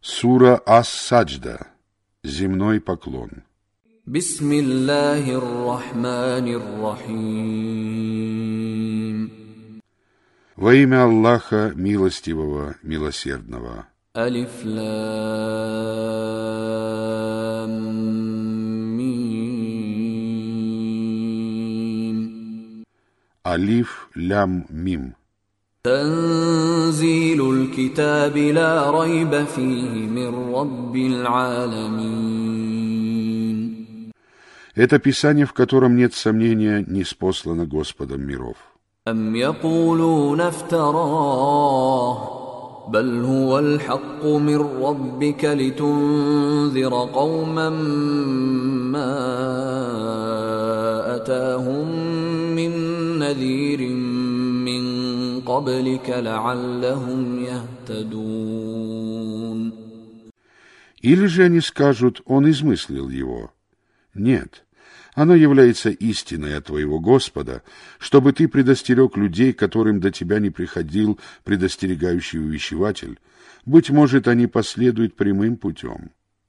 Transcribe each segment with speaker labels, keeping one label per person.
Speaker 1: Сура Ас-Саджда. Земной поклон.
Speaker 2: Бисмиллахир-Рахманир-Рахим.
Speaker 1: Во имя Аллаха Милостивого, Милосердного.
Speaker 2: Алиф Лам Мим.
Speaker 1: Алиф Лям Мим.
Speaker 2: تنزيل الكتاب لا ريب فيه من رب العالمين
Speaker 1: Это писание, в котором нет сомнения, не спослано Господом миров.
Speaker 2: أم يقولون افتراه بل هو الحق من ربك لتنذر قوما ما أتاهم من نذير من قبلك لعلهم يهتدون
Speaker 1: Или же они скажут, он измыслил его. Нет, оно является истиной от твоего Господа, чтобы ты предостерег людей, которым до тебя не приходил предостерегающий увещеватель. Быть может, они последуют прямым путем.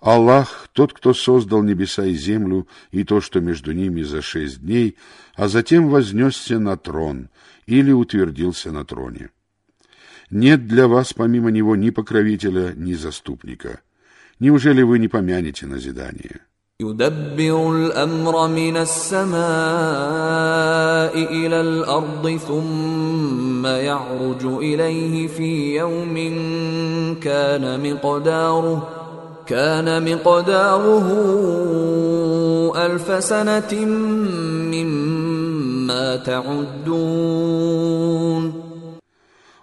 Speaker 1: Аллах, тот, кто создал небеса и землю, и то, что между ними за шесть дней, а затем вознесся на трон или утвердился на троне. Нет для вас помимо него ни покровителя, ни заступника. Неужели вы не помянете назидание?
Speaker 2: يدبر الامر من السماء الى الارض ثم يعرج اليه في يوم كان مقداره كان مقداره الف سنه مما تعدون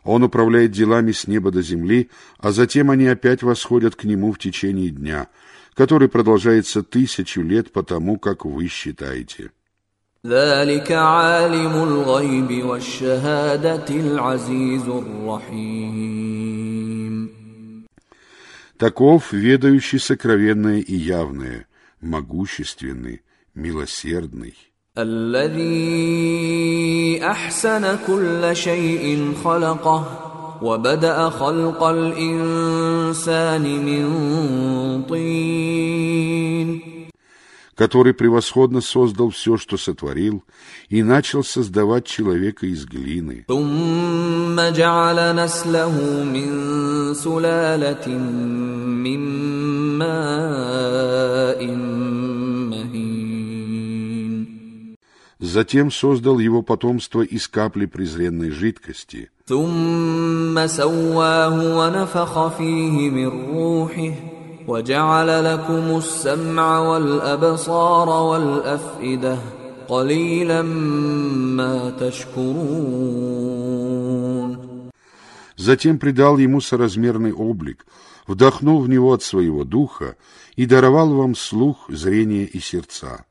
Speaker 1: Он управляет делами с неба до земли, а затем они опять восходят к нему в течение дня, который продолжается тысячу лет по тому, как вы считаете.
Speaker 2: ذلك عالم الغيب والشهاده العزيز الرحيم
Speaker 1: Таков ведающий сокровенное и явное, могущественный, милосердный.
Speaker 2: الذي احسن كل شيء خلقه وبدا خلق الانسان من طين
Speaker 1: который превосходно создал все, что сотворил, и начал создавать человека из глины.
Speaker 2: ثم جعل نسله من سلاله من ماء مهين
Speaker 1: Затем создал его потомство из капли презренной жидкости,
Speaker 2: ثم سواه ونفخ فيه من روحه وجعل لكم السمع والابصار والافئده قليلا ما تشكرون
Speaker 1: затем придал ему соразмерный облик, вдохнул в него от своего духа и даровал вам слух, зрение и сердца.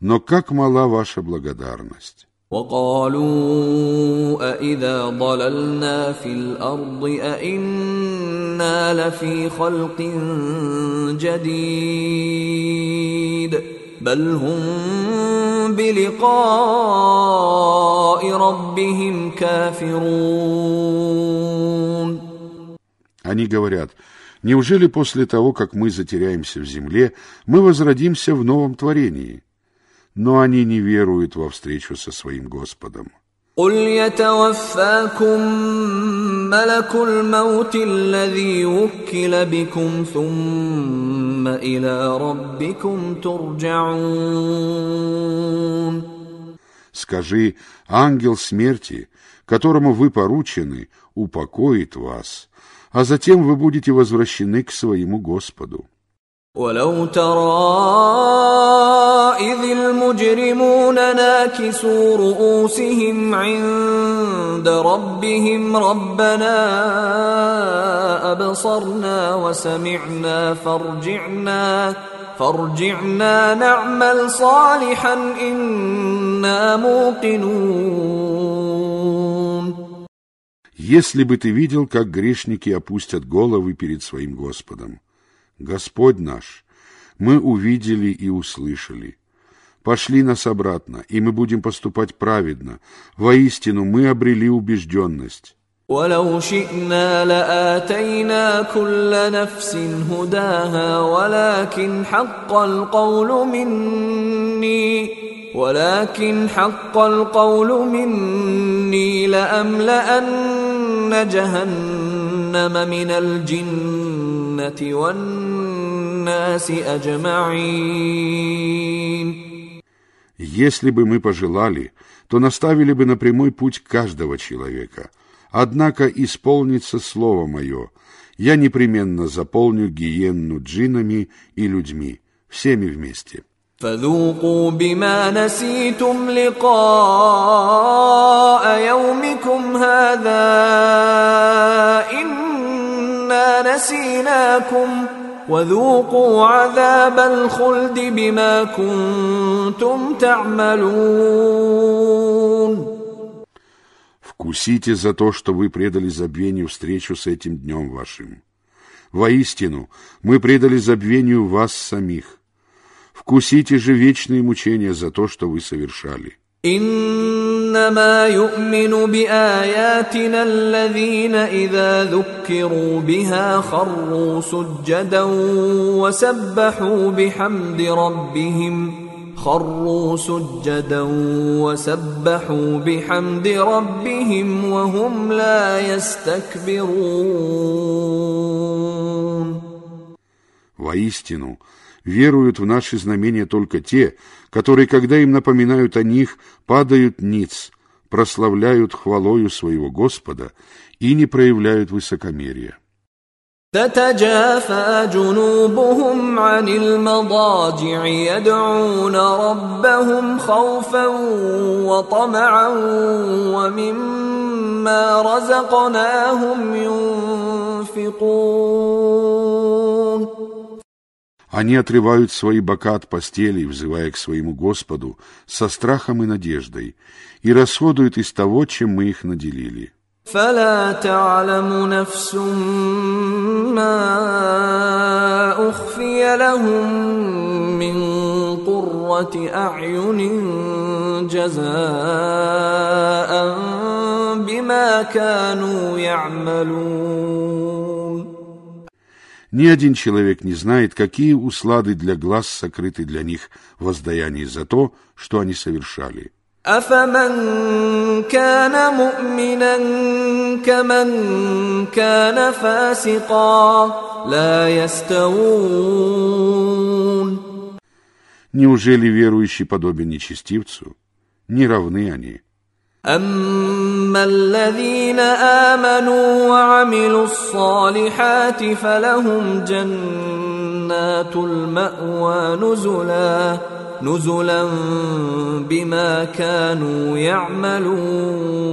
Speaker 1: Но как мала ваша благодарность!
Speaker 2: وقالوا أإذا ضللنا في الأرض أإنا لفي خلق جديد بل هم بلقاء ربهم كافرون
Speaker 1: Они говорят, неужели после того, как мы затеряемся в земле, мы возродимся в новом творении? Но они не веруют во встречу со своим Господом.
Speaker 2: قل يتوفاكم ملك الموت الذي وكل بكم ثم الى ربكم ترجعون
Speaker 1: Скажи, ангел смерти, которому вы поручены, упокоит вас, а затем вы будете возвращены к своему Господу.
Speaker 2: ولو ترى إذ المجرمون ناكسوا رؤوسهم عند ربهم ربنا أبصرنا وسمعنا فارجعنا فارجعنا نعمل صالحا إنا موقنون
Speaker 1: Если бы ты видел, как грешники опустят головы перед своим Господом. Господь наш, мы увидели и услышали. Пошли нас обратно, и мы будем поступать праведно. Воистину мы обрели убежденность.
Speaker 2: ولو شئنا لآتينا كل نفس هداها ولكن حق القول مني ولكن حق القول مني لأملأن جهنم من الجنة والناس أجمعين
Speaker 1: Если бы мы пожелали, то наставили бы на прямой путь каждого человека. Однако исполнится слово мое. Я непременно заполню гиенну джинами и людьми, всеми вместе.
Speaker 2: فذوقوا بما نسيتم لقاء يومكم هذا إنا نسيناكم وذوقوا عذاب الخلد بما كنتم تعملون
Speaker 1: Вкусите за то, что вы предали забвению встречу с этим днем вашим. Воистину, мы предали забвению вас самих. Вкусите же вечные мучения за то, что вы совершали.
Speaker 2: انما يؤمن باياتنا الذين اذا ذكروا بها خروا سجدا وسبحوا بحمد ربهم خروا سجدا وسبحوا بحمد ربهم وهم لا يستكبرون
Speaker 1: Воистину, веруют в наши знамения только те, которые, когда им напоминают о них, падают ниц, прославляют хвалою своего Господа и не проявляют высокомерия.
Speaker 2: تتجافى جنوبهم عن المضاجع يدعون ربهم خوفا وطمعا ومما رزقناهم ينفقون
Speaker 1: Они отрывают свои бока от постелей, взывая к своему Господу со страхом и надеждой, и расходуют из того, чем мы их наделили.
Speaker 2: فلا تعلم نفس ما اخفي لهم من قره اعين جزاء بما كانوا يعملون
Speaker 1: Ни один человек не знает, какие услады для глаз сокрыты для них воздаяние за то, что они совершали.
Speaker 2: أفمن كان مؤمنا كمن كان فاسقا لا يستوون
Speaker 1: Неужели верующий подобен нечестивцу? Не равны они.
Speaker 2: أما الذين آمنوا وعملوا الصالحات فلهم جنات المأوى نزلا نزلا بما كانوا يعملون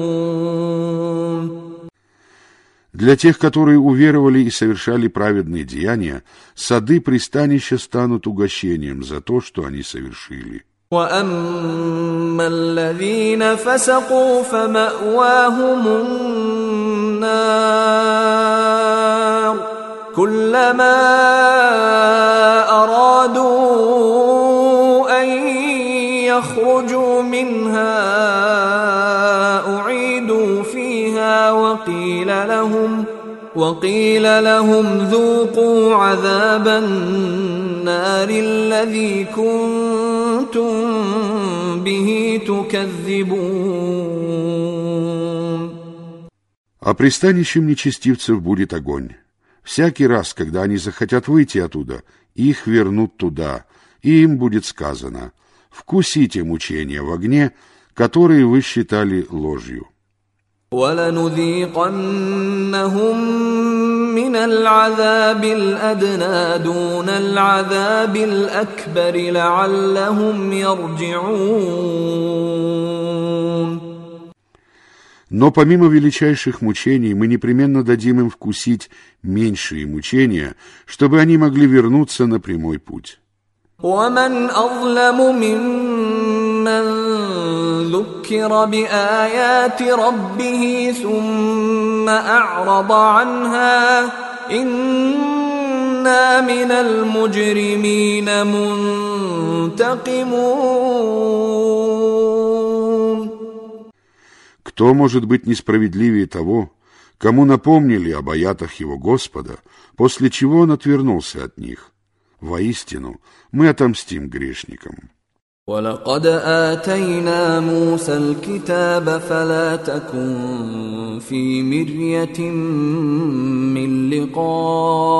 Speaker 1: Для тех, которые уверовали и совершали праведные деяния, сады пристанища станут угощением за то, что они совершили.
Speaker 2: واما الذين فسقوا فماواهم النار كلما ارادوا ان يخرجوا منها اعيدوا فيها وقيل لهم وقيل لهم ذوقوا عذاب النار الذي كنتم به تكذبون
Speaker 1: А пристанищем нечестивцев будет огонь. Всякий раз, когда они захотят выйти оттуда, их вернут туда, и им будет сказано, «Вкусите мучения в огне, которые вы считали ложью».
Speaker 2: ولنذيقنهم من العذاب الادنى دون العذاب الاكبر لعلهم يرجعون
Speaker 1: Но помимо величайших мучений мы непременно дадим им вкусить меньшие мучения, чтобы они могли вернуться на прямой путь.
Speaker 2: ومن اظلم ممن ذكر بايات ربه ثم اعرض عنها انا من المجرمين منتقمون
Speaker 1: Кто может быть несправедливее того, кому напомнили об аятах его Господа, после чего он отвернулся от них? Воистину, мы отомстим грешникам.
Speaker 2: ولقد آتينا موسى الكتاب فلا تكن في مرية من لقائه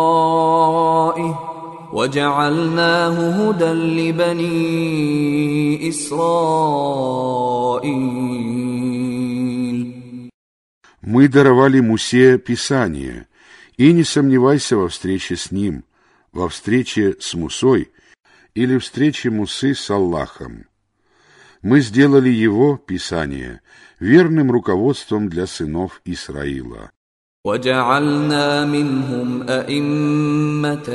Speaker 2: وجعلناه هدى لبني إسرائيل
Speaker 1: Мы даровали Мусе Писание, и не сомневайся во встрече с ним, во встрече с Мусой или встрече Мусы с Аллахом. Мы сделали его, Писание, верным руководством для сынов Исраила.
Speaker 2: وجعلنا منهم أئمة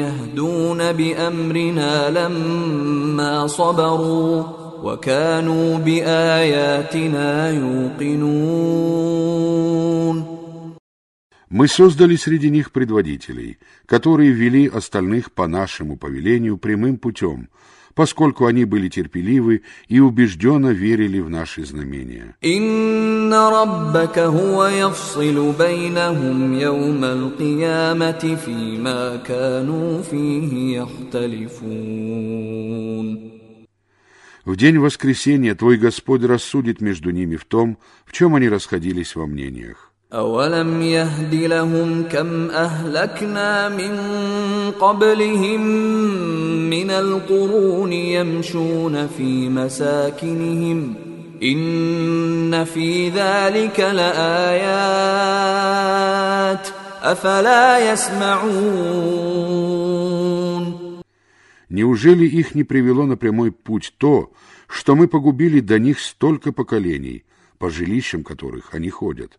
Speaker 2: يهدون بأمرنا لما صبروا وكانوا بآياتنا يوقنون
Speaker 1: мы создали среди них предводителей, которые вели остальных по нашему повелению прямым путем, поскольку они были терпеливы и убежденно верили в наши знамения. В день воскресения твой Господь рассудит между ними в том, в чем они расходились во мнениях.
Speaker 2: أولم يهد لهم كم أهلكنا من قبلهم من القرون يمشون في مساكنهم إن في ذلك لآيات أفلا يسمعون
Speaker 1: Неужели их не привело на прямой путь то, что мы погубили до них столько поколений, по жилищам которых они ходят?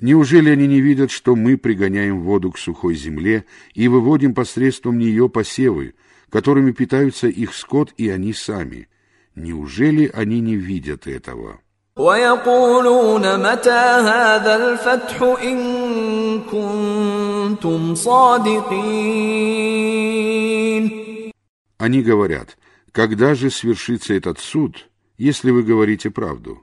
Speaker 1: Неужели они не видят, что мы пригоняем воду к сухой земле и выводим посредством нее посевы, которыми питаются их скот и они сами? Неужели они не видят этого? Они говорят, когда же свершится этот суд, если вы говорите правду?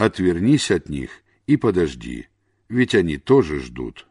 Speaker 1: Отвернись от них и подожди, ведь они тоже ждут.